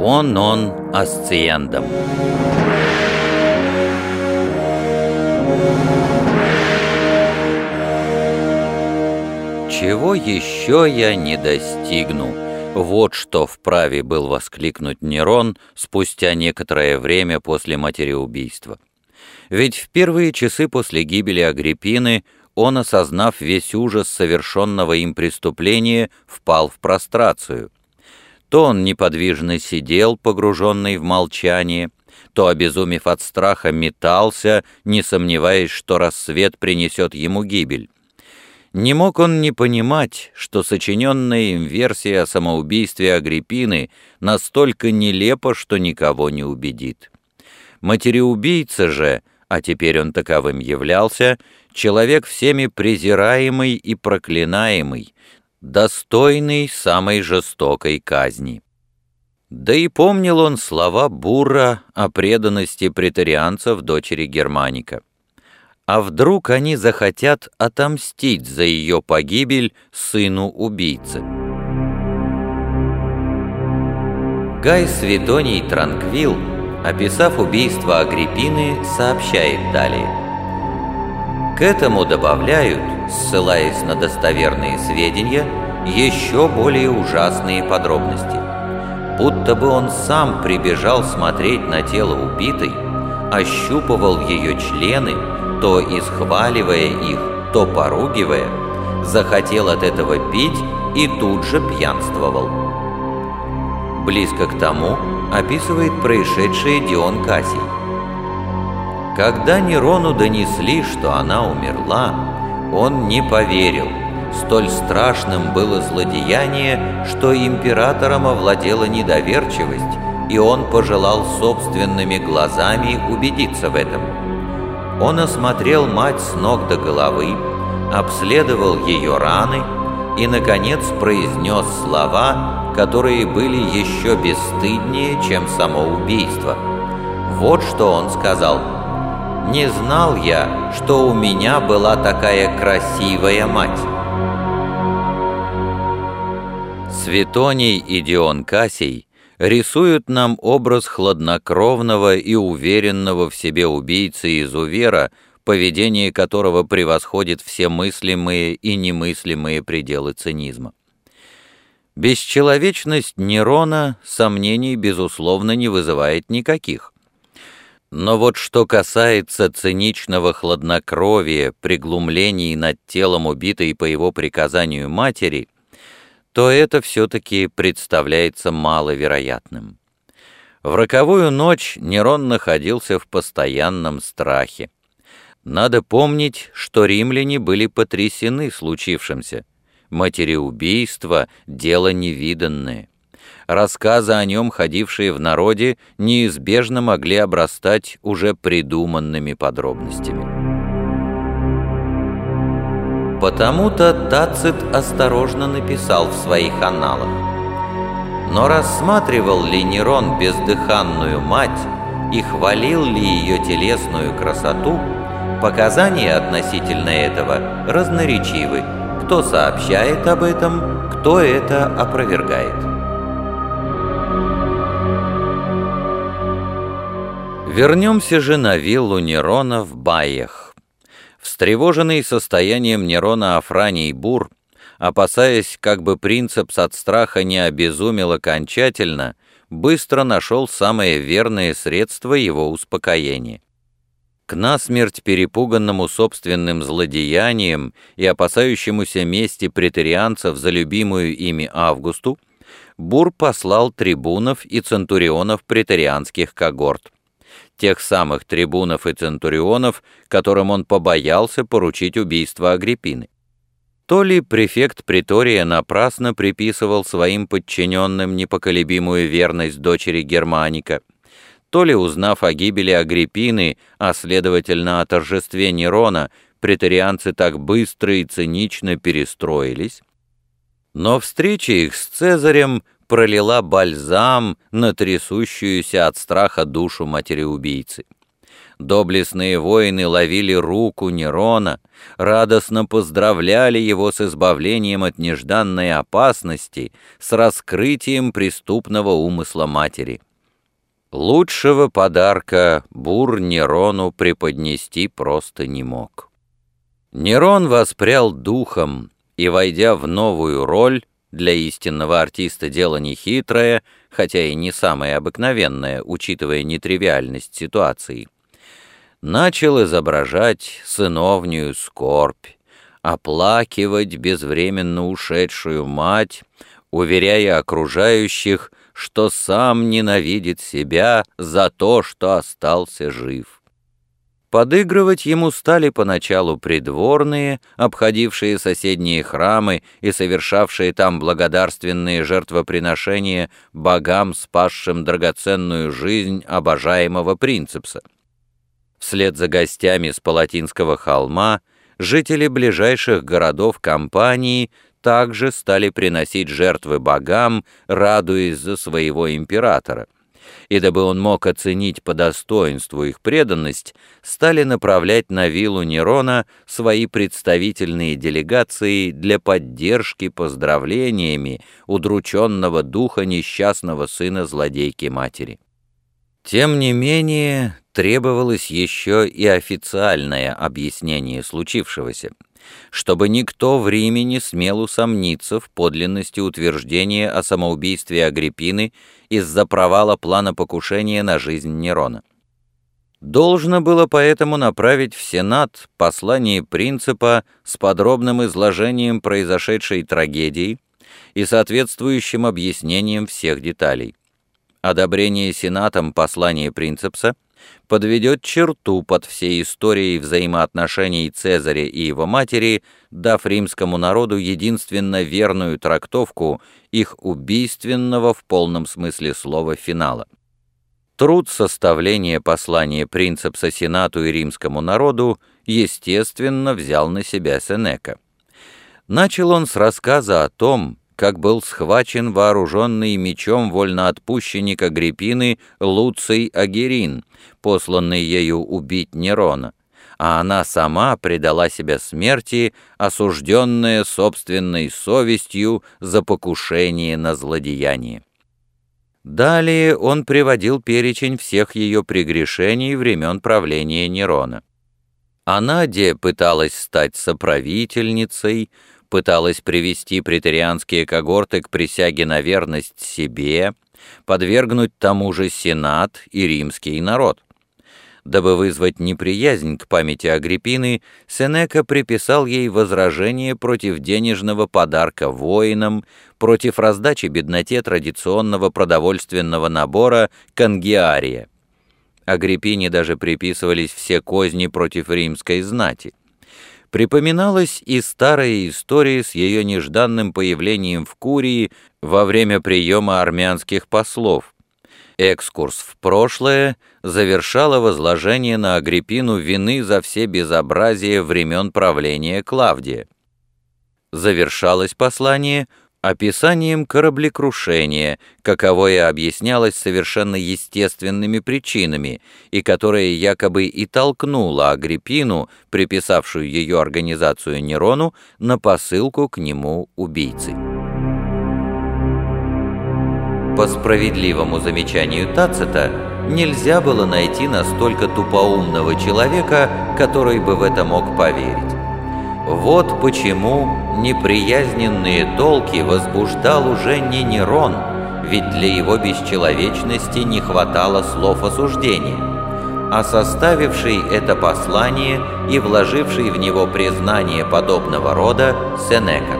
Quo non asciendam. Чего еще я не достигну? Вот что вправе был воскликнуть Нерон спустя некоторое время после материубийства. Ведь в первые часы после гибели Агриппины он, осознав весь ужас совершенного им преступления, впал в прострацию. То он неподвижно сидел, погруженный в молчание, то, обезумев от страха, метался, не сомневаясь, что рассвет принесет ему гибель. Не мог он не понимать, что сочиненная им версия о самоубийстве Агриппины настолько нелепа, что никого не убедит. Матереубийца же, а теперь он таковым являлся, человек всеми презираемый и проклинаемый, достойный самой жестокой казни. Да и помнил он слова Бура о преданности претарианцев дочери Германика. А вдруг они захотят отомстить за ее погибель сыну убийцы? Гай Свидоний Транквил, описав убийство Агриппины, сообщает далее. К этому добавляют, ссылаясь на достоверные сведения, еще более ужасные подробности. Будто бы он сам прибежал смотреть на тело убитой, ощупывал ее члены, то исхваливая их, то поругивая, захотел от этого пить и тут же пьянствовал. Близко к тому описывает происшедшее Дион Кассий. Когда Нерону донесли, что она умерла, он не поверил. Столь страшным было злодеяние, что императором овладела недоверчивость, и он пожелал собственными глазами убедиться в этом. Он осмотрел мать с ног до головы, обследовал ее раны и, наконец, произнес слова, которые были еще бесстыднее, чем само убийство. Вот что он сказал. «Не знал я, что у меня была такая красивая мать». Светоний и Дион Кассий рисуют нам образ хладнокровного и уверенного в себе убийцы-изувера, поведение которого превосходит все мыслимые и немыслимые пределы цинизма. Бесчеловечность Нерона сомнений, безусловно, не вызывает никаких. Но вот что касается циничного хладнокровия, приглумлений над телом убитой по его приказанию матери – то это все-таки представляется маловероятным. В роковую ночь Нерон находился в постоянном страхе. Надо помнить, что римляне были потрясены случившимся. Матереубийство — дело невиданное. Рассказы о нем, ходившие в народе, неизбежно могли обрастать уже придуманными подробностями. Потому-то Тацит осторожно написал в своих аналах. Но рассматривал ли Нерон бездыханную мать и хвалил ли ее телесную красоту, показания относительно этого разноречивы. Кто сообщает об этом, кто это опровергает. Вернемся же на виллу Нерона в Баях. Встревоженный состоянием Нерона Афраний Бур, опасаясь, как бы принцип от страха не обезумел окончательно, быстро нашел самое верное средство его успокоения. К насмерть перепуганному собственным злодеянием и опасающемуся мести претарианцев за любимую ими Августу, Бур послал трибунов и центурионов претарианских когорт тех самых трибунов и центурионов, которым он побоялся поручить убийство Агриппины. То ли префект Притория напрасно приписывал своим подчиненным непоколебимую верность дочери Германика, то ли, узнав о гибели Агриппины, а следовательно о торжестве Нерона, претарианцы так быстро и цинично перестроились, но встреча их с Цезарем пролила бальзам на трясущуюся от страха душу матери-убийцы. Доблестные воины ловили руку Нерона, радостно поздравляли его с избавлением от нежданной опасности, с раскрытием преступного умысла матери. Лучшего подарка Бур Нерону преподнести просто не мог. Нерон воспрял духом и, войдя в новую роль, для истинного артиста дело нехитрое, хотя и не самое обыкновенное, учитывая нетривиальность ситуации, начал изображать сыновнюю скорбь, оплакивать безвременно ушедшую мать, уверяя окружающих, что сам ненавидит себя за то, что остался жив. Подыгрывать ему стали поначалу придворные, обходившие соседние храмы и совершавшие там благодарственные жертвоприношения богам, спасшим драгоценную жизнь обожаемого принципса. Вслед за гостями с Палатинского холма жители ближайших городов компании также стали приносить жертвы богам, радуясь за своего императора и дабы он мог оценить по достоинству их преданность, стали направлять на виллу Нерона свои представительные делегации для поддержки поздравлениями удрученного духа несчастного сына злодейки матери. Тем не менее, требовалось еще и официальное объяснение случившегося чтобы никто в Риме не смел усомниться в подлинности утверждения о самоубийстве Агриппины из-за провала плана покушения на жизнь Нерона. Должно было поэтому направить в Сенат послание принципа с подробным изложением произошедшей трагедии и соответствующим объяснением всех деталей. Одобрение Сенатом послания принципса – подведет черту под всей историей взаимоотношений Цезаря и его матери, дав римскому народу единственно верную трактовку их убийственного в полном смысле слова финала. Труд составления послания принцепса Сенату и римскому народу, естественно, взял на себя Сенека. Начал он с рассказа о том, как был схвачен вооруженный мечом вольноотпущенник Агриппины Луций Агерин, посланный ею убить Нерона, а она сама предала себя смерти, осужденная собственной совестью за покушение на злодеяние. Далее он приводил перечень всех ее прегрешений времен правления Нерона. Она, пыталась стать соправительницей, пыталась привести претерианские когорты к присяге на верность себе, подвергнуть тому же Сенат и римский народ. Дабы вызвать неприязнь к памяти Агриппины, Сенека приписал ей возражение против денежного подарка воинам, против раздачи бедноте традиционного продовольственного набора «Кангиария». Агриппине даже приписывались все козни против римской знати припоминалась и старая история с ее нежданным появлением в Курии во время приема армянских послов. Экскурс в прошлое завершало возложение на Агриппину вины за все безобразия времен правления Клавдия. Завершалось послание описанием кораблекрушения, каковое объяснялось совершенно естественными причинами, и которое якобы и толкнуло Агриппину, приписавшую ее организацию Нерону, на посылку к нему убийцы. По справедливому замечанию Тацита, нельзя было найти настолько тупоумного человека, который бы в это мог поверить. Вот почему неприязненные толки возбуждал уже не Нерон, ведь для его бесчеловечности не хватало слов осуждения, а составивший это послание и вложивший в него признание подобного рода Сенека.